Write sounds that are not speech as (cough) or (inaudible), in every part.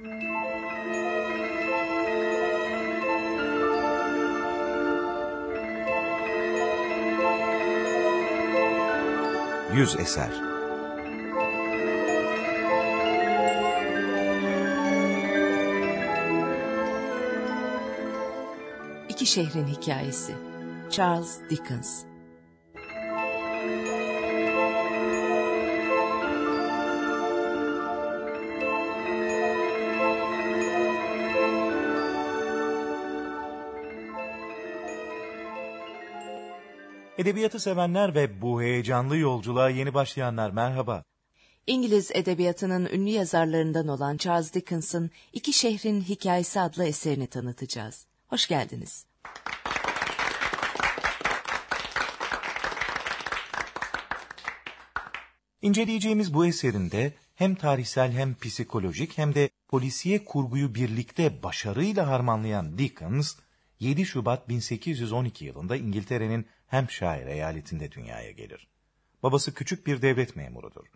Yüz eser. İki şehrin hikayesi. Charles Dickens. Edebiyatı sevenler ve bu heyecanlı yolculuğa yeni başlayanlar merhaba. İngiliz edebiyatının ünlü yazarlarından olan Charles Dickens'ın İki Şehrin Hikayesi adlı eserini tanıtacağız. Hoş geldiniz. İnceleyeceğimiz bu eserinde hem tarihsel hem psikolojik hem de polisiye kurguyu birlikte başarıyla harmanlayan Dickens, 7 Şubat 1812 yılında İngiltere'nin Hampshire eyaletinde dünyaya gelir. Babası küçük bir devlet memurudur.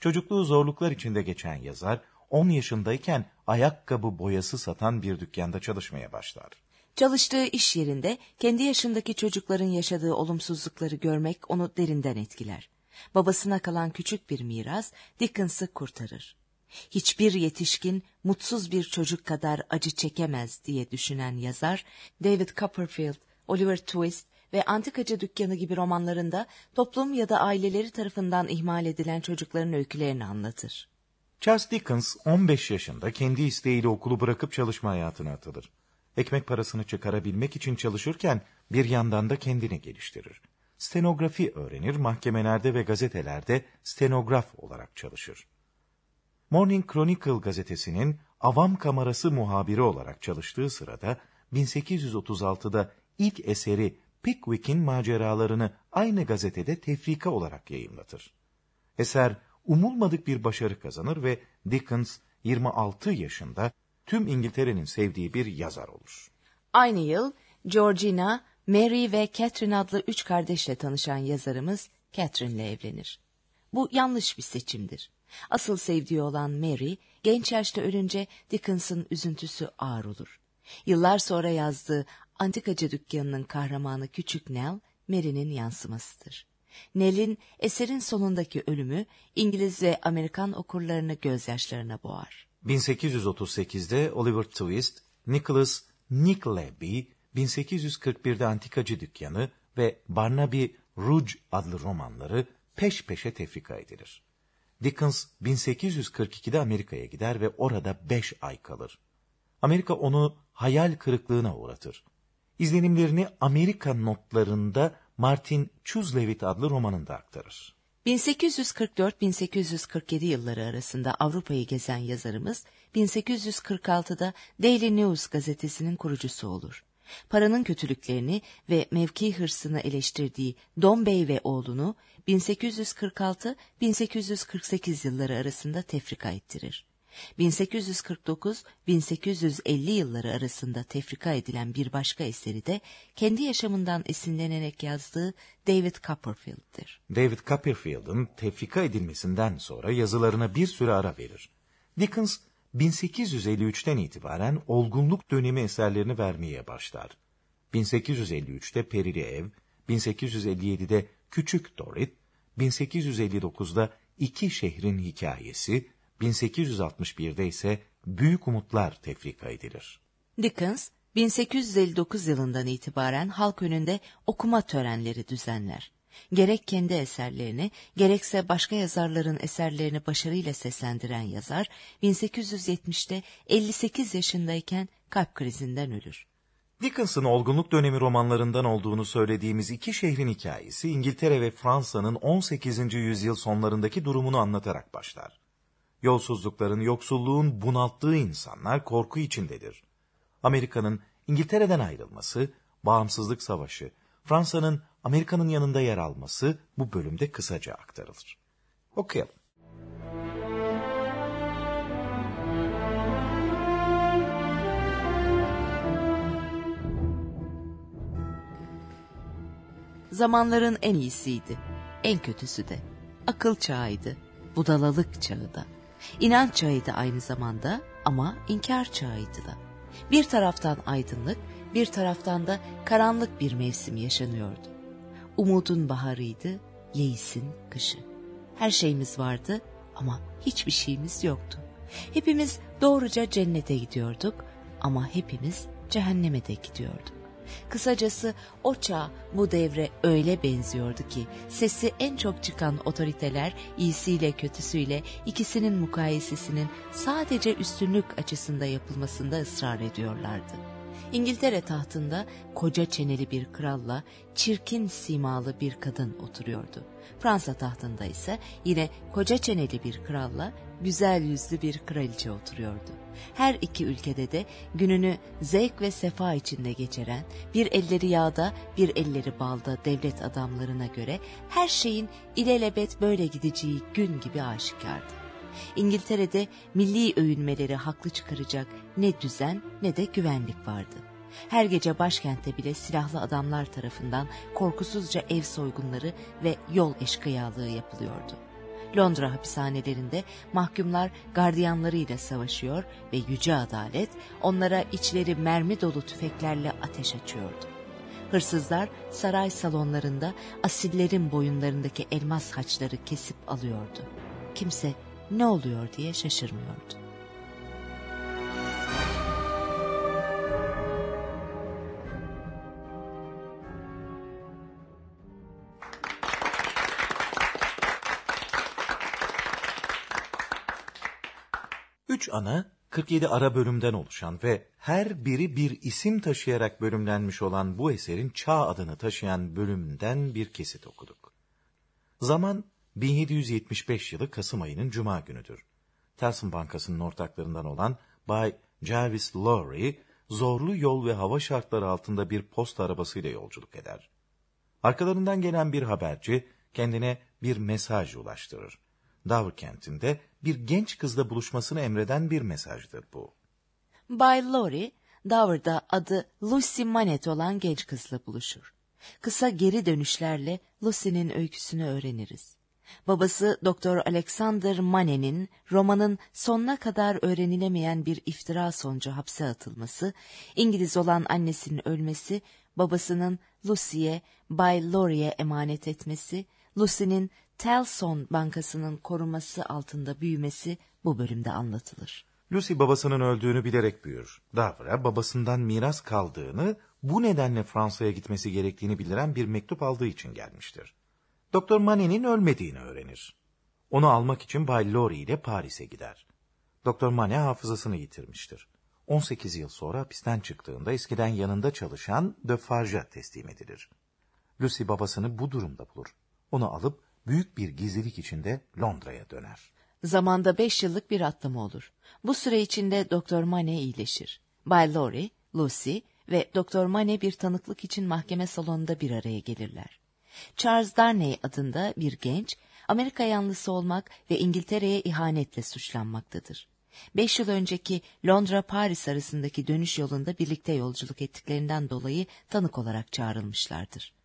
Çocukluğu zorluklar içinde geçen yazar, 10 yaşındayken ayakkabı boyası satan bir dükkanda çalışmaya başlar. Çalıştığı iş yerinde kendi yaşındaki çocukların yaşadığı olumsuzlukları görmek onu derinden etkiler. Babasına kalan küçük bir miras Dickens'ı kurtarır. Hiçbir yetişkin mutsuz bir çocuk kadar acı çekemez diye düşünen yazar, David Copperfield, Oliver Twist ve Antikacı Dükkanı gibi romanlarında toplum ya da aileleri tarafından ihmal edilen çocukların öykülerini anlatır. Charles Dickens 15 yaşında kendi isteğiyle okulu bırakıp çalışma hayatına atılır. Ekmek parasını çıkarabilmek için çalışırken bir yandan da kendini geliştirir. Stenografi öğrenir, mahkemelerde ve gazetelerde stenograf olarak çalışır. Morning Chronicle gazetesinin avam kamerası muhabiri olarak çalıştığı sırada 1836'da ilk eseri Pickwick'in maceralarını aynı gazetede tefrika olarak yayımlatır. Eser umulmadık bir başarı kazanır ve Dickens 26 yaşında tüm İngiltere'nin sevdiği bir yazar olur. Aynı yıl Georgina, Mary ve Catherine adlı üç kardeşle tanışan yazarımız Catherine'le evlenir. Bu yanlış bir seçimdir. Asıl sevdiği olan Mary, genç yaşta ölünce Dickens'ın üzüntüsü ağır olur. Yıllar sonra yazdığı Antikacı dükkanının kahramanı Küçük Nell, Mary'nin yansımasıdır. Nell'in eserin sonundaki ölümü İngiliz ve Amerikan okurlarını gözyaşlarına boğar. 1838'de Oliver Twist, Nicholas Nickleby, 1841'de Antikacı Dükkanı ve Barnaby Rouge adlı romanları peş peşe tefrika edilir. Dickens 1842'de Amerika'ya gider ve orada beş ay kalır. Amerika onu hayal kırıklığına uğratır. İzlenimlerini Amerika notlarında Martin Chuzzlewit adlı romanında aktarır. 1844-1847 yılları arasında Avrupa'yı gezen yazarımız 1846'da Daily News gazetesinin kurucusu olur. Paranın kötülüklerini ve mevki hırsını eleştirdiği Don Bey ve oğlunu 1846-1848 yılları arasında tefrika ettirir. 1849-1850 yılları arasında tefrika edilen bir başka eseri de kendi yaşamından esinlenerek yazdığı David Copperfield'dir. David Copperfield'ın tefrika edilmesinden sonra yazılarına bir süre ara verir. Dickens 1853'ten itibaren olgunluk dönemi eserlerini vermeye başlar. 1853'te Perili Ev, 1857'de Küçük Dorrit, 1859'da İki Şehrin Hikayesi, 1861'de ise Büyük Umutlar tefrika edilir. Dickens, 1859 yılından itibaren halk önünde okuma törenleri düzenler. Gerek kendi eserlerini, gerekse başka yazarların eserlerini başarıyla seslendiren yazar, 1870'te 58 yaşındayken kalp krizinden ölür. Dickens'ın olgunluk dönemi romanlarından olduğunu söylediğimiz iki şehrin hikayesi İngiltere ve Fransa'nın 18. yüzyıl sonlarındaki durumunu anlatarak başlar. Yolsuzlukların, yoksulluğun bunalttığı insanlar korku içindedir. Amerika'nın İngiltere'den ayrılması, bağımsızlık savaşı, Fransa'nın Amerika'nın yanında yer alması bu bölümde kısaca aktarılır. Okuyalım. Zamanların en iyisiydi, en kötüsü de. Akıl çağıydı, budalalık çağı da. İnanç çağıydı aynı zamanda ama inkar çağıydı da. Bir taraftan aydınlık, bir taraftan da karanlık bir mevsim yaşanıyordu. Umudun baharıydı, yeisin kışı. Her şeyimiz vardı ama hiçbir şeyimiz yoktu. Hepimiz doğruca cennete gidiyorduk ama hepimiz cehenneme de gidiyorduk. Kısacası o çağ bu devre öyle benziyordu ki sesi en çok çıkan otoriteler iyisiyle kötüsüyle ikisinin mukayesesinin sadece üstünlük açısında yapılmasında ısrar ediyorlardı. İngiltere tahtında koca çeneli bir kralla çirkin simalı bir kadın oturuyordu. Fransa tahtında ise yine koca çeneli bir kralla güzel yüzlü bir kraliçe oturuyordu. Her iki ülkede de gününü zevk ve sefa içinde geçiren, bir elleri yağda bir elleri balda devlet adamlarına göre her şeyin ilelebet böyle gideceği gün gibi aşikardı. İngiltere'de milli övünmeleri haklı çıkaracak ne düzen ne de güvenlik vardı. Her gece başkentte bile silahlı adamlar tarafından korkusuzca ev soygunları ve yol eşkıyalığı yapılıyordu. Londra hapishanelerinde mahkumlar gardiyanlarıyla savaşıyor ve yüce adalet onlara içleri mermi dolu tüfeklerle ateş açıyordu. Hırsızlar saray salonlarında asillerin boyunlarındaki elmas haçları kesip alıyordu. Kimse ne oluyor diye şaşırmıyordu. Üç ana 47 ara bölümden oluşan ve her biri bir isim taşıyarak bölümlenmiş olan bu eserin Çağ adını taşıyan bölümünden bir kesit okuduk. Zaman 1775 yılı Kasım ayının Cuma günüdür. Telsin Bankası'nın ortaklarından olan Bay Jarvis Lowry, zorlu yol ve hava şartları altında bir posta arabasıyla yolculuk eder. Arkalarından gelen bir haberci kendine bir mesaj ulaştırır. Dover kentinde bir genç kızla buluşmasını emreden bir mesajdır bu. Bay Lowry, Dover'da adı Lucy Manet olan genç kızla buluşur. Kısa geri dönüşlerle Lucy'nin öyküsünü öğreniriz. Babası Doktor Alexander Manet'in romanın sonuna kadar öğrenilemeyen bir iftira sonucu hapse atılması, İngiliz olan annesinin ölmesi, babasının Lucy'ye Bay Lowry'e emanet etmesi, Lucy'nin Telson Bankası'nın koruması altında büyümesi bu bölümde anlatılır. Lucy babasının öldüğünü bilerek büyür. Davra babasından miras kaldığını, bu nedenle Fransa'ya gitmesi gerektiğini bildiren bir mektup aldığı için gelmiştir. Doktor Manet'in ölmediğini öğrenir. Onu almak için Bay Lori ile Paris'e gider. Doktor Manet hafızasını yitirmiştir. 18 yıl sonra hapisten çıktığında eskiden yanında çalışan De Farge'a teslim edilir. Lucy babasını bu durumda bulur. Onu alıp büyük bir gizlilik içinde Londra'ya döner. Zamanda beş yıllık bir atlama olur. Bu süre içinde Doktor Mane iyileşir. Bay Lori, Lucy ve Doktor Mane bir tanıklık için mahkeme salonunda bir araya gelirler. Charles Darnay adında bir genç, Amerika yanlısı olmak ve İngiltere'ye ihanetle suçlanmaktadır. Beş yıl önceki Londra-Paris arasındaki dönüş yolunda birlikte yolculuk ettiklerinden dolayı tanık olarak çağrılmışlardır.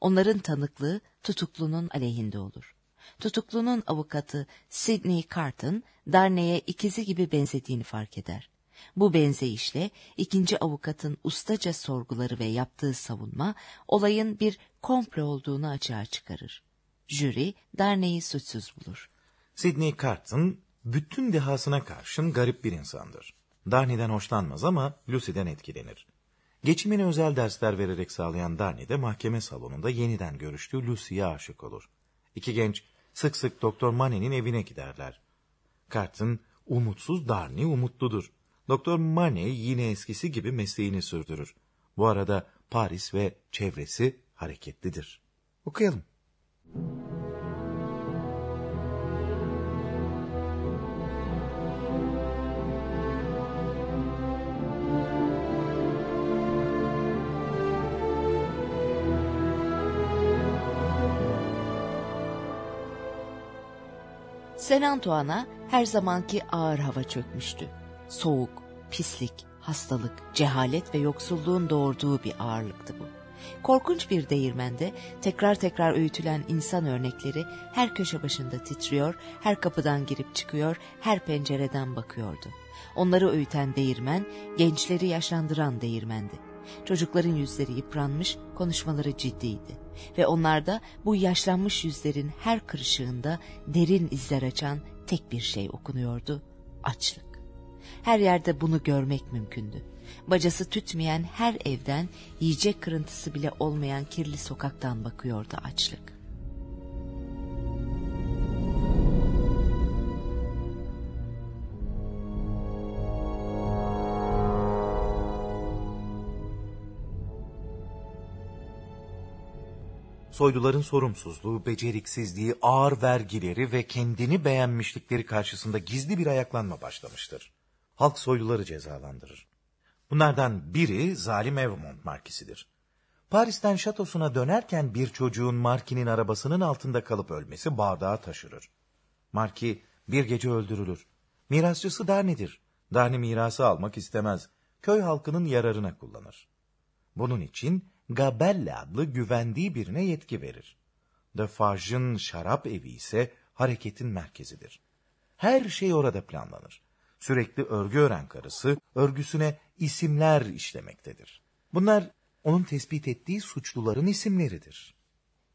Onların tanıklığı tutuklunun aleyhinde olur. Tutuklunun avukatı Sidney Carton, Darnay'e ikizi gibi benzediğini fark eder. Bu benzeyişle ikinci avukatın ustaca sorguları ve yaptığı savunma olayın bir komplo olduğunu açığa çıkarır. Jüri Darnay'i suçsuz bulur. Sidney Carton bütün dehasına karşın garip bir insandır. Darnay'den hoşlanmaz ama Lucy'den etkilenir. Geçimini özel dersler vererek sağlayan Darnay de mahkeme salonunda yeniden görüştüğü Lucy'ye aşık olur. İki genç sık sık Doktor Manet'in evine giderler. Carton umutsuz Darnay umutludur. Doktor Manet yine eskisi gibi mesleğini sürdürür. Bu arada Paris ve çevresi hareketlidir. Okuyalım. Sen Antoine'a her zamanki ağır hava çökmüştü. Soğuk, pislik, hastalık, cehalet ve yoksulluğun doğurduğu bir ağırlıktı bu. Korkunç bir değirmende tekrar tekrar öğütülen insan örnekleri her köşe başında titriyor, her kapıdan girip çıkıyor, her pencereden bakıyordu. Onları öğüten değirmen, gençleri yaşlandıran değirmendi. Çocukların yüzleri yıpranmış, konuşmaları ciddiydi. Ve onlarda bu yaşlanmış yüzlerin her kırışığında derin izler açan tek bir şey okunuyordu, açlık. Her yerde bunu görmek mümkündü. Bacası tütmeyen her evden, yiyecek kırıntısı bile olmayan kirli sokaktan bakıyordu açlık. Soyluların sorumsuzluğu, beceriksizliği, ağır vergileri ve kendini beğenmişlikleri karşısında gizli bir ayaklanma başlamıştır. Halk soyluları cezalandırır. Bunlardan biri zalim Evmont markisidir. Paris'ten şatosuna dönerken bir çocuğun Marki'nin arabasının altında kalıp ölmesi bardağı taşırır. Marki bir gece öldürülür. Mirasçısı Darni'dir. Darni mirası almak istemez. Köy halkının yararına kullanır. Bunun için Gabelle adlı güvendiği birine yetki verir. Defarge'ın şarap evi ise hareketin merkezidir. Her şey orada planlanır. Sürekli örgü öğren karısı örgüsüne isimler işlemektedir. Bunlar onun tespit ettiği suçluların isimleridir.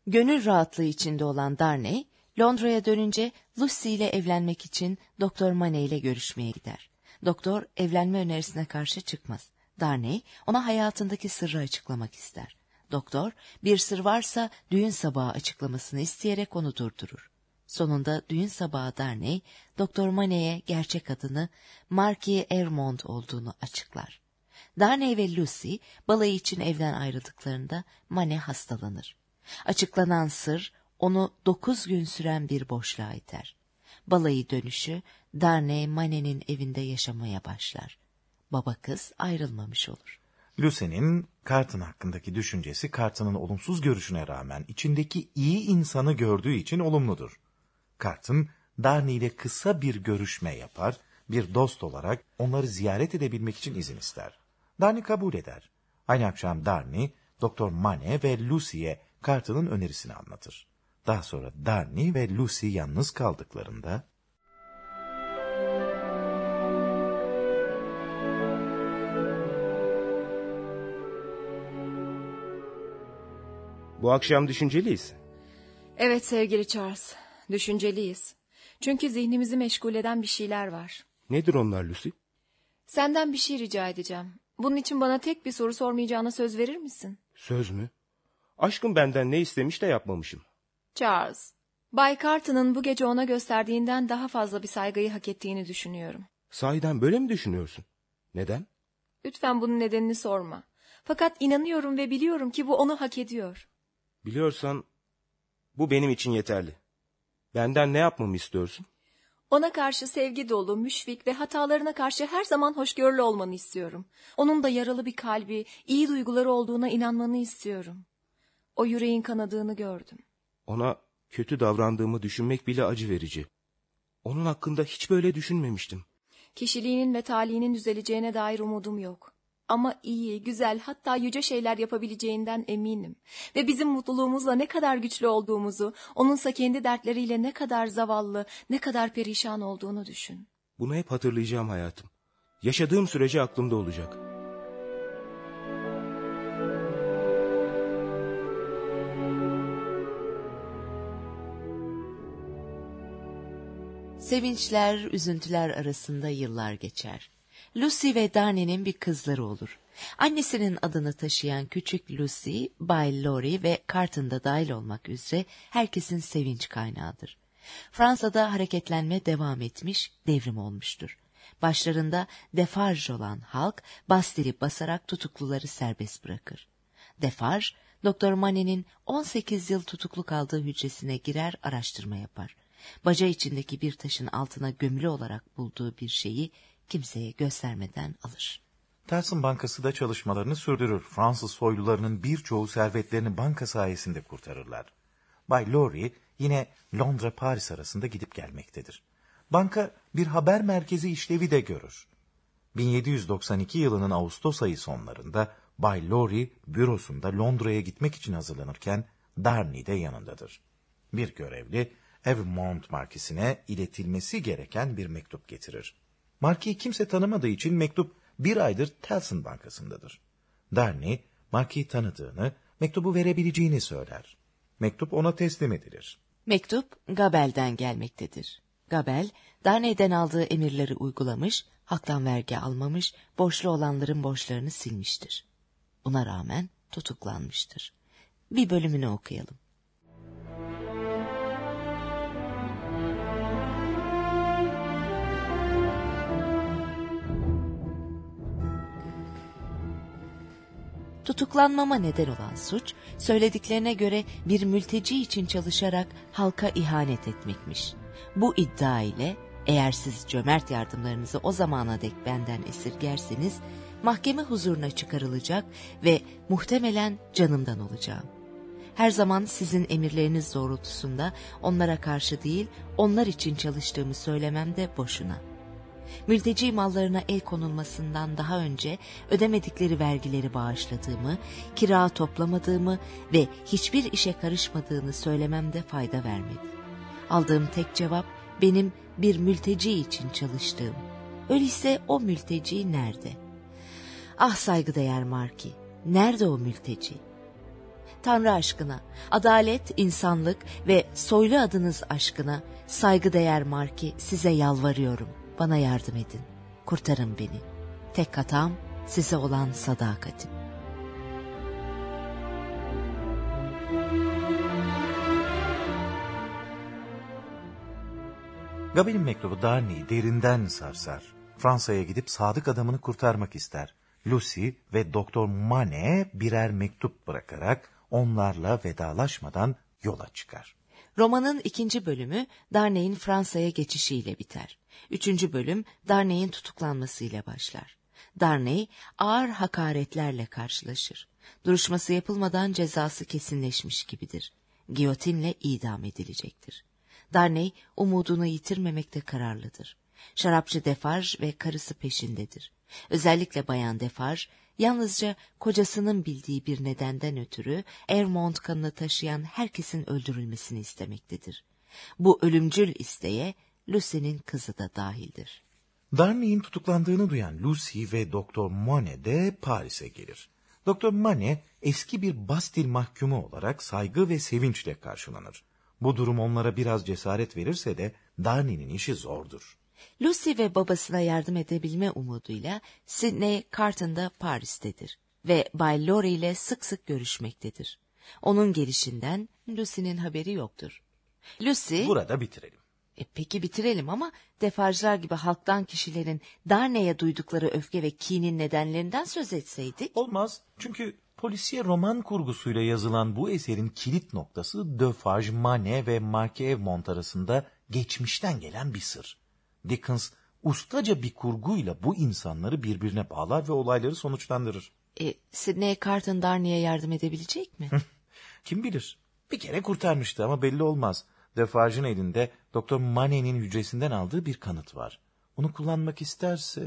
Gönül rahatlığı içinde olan Darnay, Londra'ya dönünce Lucy ile evlenmek için Doktor Maney ile görüşmeye gider. Doktor evlenme önerisine karşı çıkmaz. Darnay ona hayatındaki sırrı açıklamak ister. Doktor bir sır varsa düğün sabahı açıklamasını isteyerek onu durdurur. Sonunda düğün sabahı Darnay, Doktor Maney'e gerçek adını Marquis Ermond olduğunu açıklar. Darnay ve Lucy balayı için evden ayrıldıklarında Mane hastalanır. Açıklanan sır onu dokuz gün süren bir boşluğa iter. Balayı dönüşü Darnay Mane'nin evinde yaşamaya başlar baba kız ayrılmamış olur. Lucy'nin Carton hakkındaki düşüncesi Carton'ın olumsuz görüşüne rağmen içindeki iyi insanı gördüğü için olumludur. Carton, Darny ile kısa bir görüşme yapar, bir dost olarak onları ziyaret edebilmek için izin ister. Darny kabul eder. Aynı akşam Darny, Doktor Mane ve Lucy'ye Carton'ın önerisini anlatır. Daha sonra Darny ve Lucy yalnız kaldıklarında Bu akşam düşünceliyiz. Evet sevgili Charles, düşünceliyiz. Çünkü zihnimizi meşgul eden bir şeyler var. Nedir onlar Lucy? Senden bir şey rica edeceğim. Bunun için bana tek bir soru sormayacağına söz verir misin? Söz mü? Aşkım benden ne istemiş de yapmamışım. Charles, Bay Carton'ın bu gece ona gösterdiğinden daha fazla bir saygıyı hak ettiğini düşünüyorum. Sahiden böyle mi düşünüyorsun? Neden? Lütfen bunun nedenini sorma. Fakat inanıyorum ve biliyorum ki bu onu hak ediyor. Biliyorsan bu benim için yeterli. Benden ne yapmamı istiyorsun? Ona karşı sevgi dolu, müşfik ve hatalarına karşı her zaman hoşgörülü olmanı istiyorum. Onun da yaralı bir kalbi, iyi duyguları olduğuna inanmanı istiyorum. O yüreğin kanadığını gördüm. Ona kötü davrandığımı düşünmek bile acı verici. Onun hakkında hiç böyle düşünmemiştim. Kişiliğinin ve talihinin düzeleceğine dair umudum yok. Ama iyi, güzel hatta yüce şeyler yapabileceğinden eminim. Ve bizim mutluluğumuzla ne kadar güçlü olduğumuzu, onunsa kendi dertleriyle ne kadar zavallı, ne kadar perişan olduğunu düşün. Bunu hep hatırlayacağım hayatım. Yaşadığım sürece aklımda olacak. Sevinçler, üzüntüler arasında yıllar geçer. Lucy ve Darnay'nin bir kızları olur. Annesinin adını taşıyan küçük Lucy, Bay Lori ve Carton da dahil olmak üzere herkesin sevinç kaynağıdır. Fransa'da hareketlenme devam etmiş, devrim olmuştur. Başlarında defarj olan halk Bastil'i basarak tutukluları serbest bırakır. Defarj, Doktor Manet'in 18 yıl tutuklu kaldığı hücresine girer araştırma yapar. Baca içindeki bir taşın altına gömülü olarak bulduğu bir şeyi kimseye göstermeden alır. Telsin Bankası da çalışmalarını sürdürür. Fransız soylularının birçoğu servetlerini banka sayesinde kurtarırlar. Bay Laurie yine Londra-Paris arasında gidip gelmektedir. Banka bir haber merkezi işlevi de görür. 1792 yılının Ağustos ayı sonlarında Bay Lowry bürosunda Londra'ya gitmek için hazırlanırken Darnley de yanındadır. Bir görevli Evmont markisine iletilmesi gereken bir mektup getirir. Markiyi kimse tanımadığı için mektup bir aydır Telson Bankası'ndadır. Darnley, markiyi tanıdığını, mektubu verebileceğini söyler. Mektup ona teslim edilir. Mektup Gabel'den gelmektedir. Gabel, Darney'den aldığı emirleri uygulamış, haktan vergi almamış, borçlu olanların borçlarını silmiştir. Buna rağmen tutuklanmıştır. Bir bölümünü okuyalım. Tutuklanmama neden olan suç, söylediklerine göre bir mülteci için çalışarak halka ihanet etmekmiş. Bu iddia ile eğer siz cömert yardımlarınızı o zamana dek benden esirgerseniz, mahkeme huzuruna çıkarılacak ve muhtemelen canımdan olacağım. Her zaman sizin emirleriniz doğrultusunda onlara karşı değil, onlar için çalıştığımı söylemem de boşuna.'' Mülteci mallarına el konulmasından daha önce ödemedikleri vergileri bağışladığımı, kira toplamadığımı ve hiçbir işe karışmadığını söylememde fayda vermedi. Aldığım tek cevap benim bir mülteci için çalıştığım. Öyleyse o mülteci nerede? Ah saygıdeğer Marki, nerede o mülteci? Tanrı aşkına, adalet, insanlık ve soylu adınız aşkına saygıdeğer Marki size yalvarıyorum.'' Bana yardım edin. Kurtarın beni. Tek hatam size olan sadakatim. Gabel'in mektubu Darney'i derinden sarsar. Fransa'ya gidip sadık adamını kurtarmak ister. Lucy ve Doktor Mane birer mektup bırakarak onlarla vedalaşmadan yola çıkar. Romanın ikinci bölümü Darnay'in Fransa'ya geçişiyle biter. Üçüncü bölüm Darnay'in tutuklanmasıyla başlar. Darnay ağır hakaretlerle karşılaşır. Duruşması yapılmadan cezası kesinleşmiş gibidir. Giyotinle idam edilecektir. Darnay umudunu yitirmemekte kararlıdır. Şarapçı Defarge ve karısı peşindedir. Özellikle Bayan Defarge yalnızca kocasının bildiği bir nedenden ötürü Ermont kanını taşıyan herkesin öldürülmesini istemektedir. Bu ölümcül isteğe Lucy'nin kızı da dahildir. Darnley'in tutuklandığını duyan Lucy ve Doktor Monet de Paris'e gelir. Doktor Monet eski bir Bastil mahkumu olarak saygı ve sevinçle karşılanır. Bu durum onlara biraz cesaret verirse de Darnley'nin işi zordur. Lucy ve babasına yardım edebilme umuduyla Sidney Carton'da Paris'tedir ve Bay Lori ile sık sık görüşmektedir. Onun gelişinden Lucy'nin haberi yoktur. Lucy... Burada bitirelim. E, peki bitirelim ama defarcılar gibi halktan kişilerin Darney'e duydukları öfke ve kinin nedenlerinden söz etseydik. Olmaz çünkü polisiye roman kurgusuyla yazılan bu eserin kilit noktası Defarge, Mane ve Marquis Evmont arasında geçmişten gelen bir sır. Dickens ustaca bir kurguyla bu insanları birbirine bağlar ve olayları sonuçlandırır. E, Sidney Carton Darney'e yardım edebilecek mi? (laughs) Kim bilir. Bir kere kurtarmıştı ama belli olmaz. Defarge'ın elinde Doktor Manet'in hücresinden aldığı bir kanıt var. Onu kullanmak isterse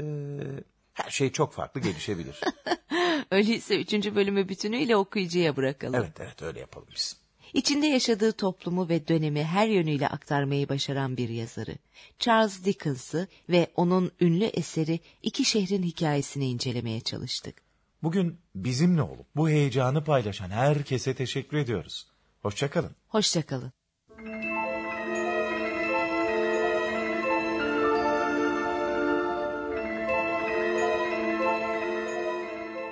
her şey çok farklı gelişebilir. (laughs) Öyleyse üçüncü bölümü bütünüyle okuyucuya bırakalım. Evet evet öyle yapalım biz. İçinde yaşadığı toplumu ve dönemi her yönüyle aktarmayı başaran bir yazarı. Charles Dickens'ı ve onun ünlü eseri İki Şehrin Hikayesini incelemeye çalıştık. Bugün bizimle olup bu heyecanı paylaşan herkese teşekkür ediyoruz. Hoşçakalın. Hoşçakalın.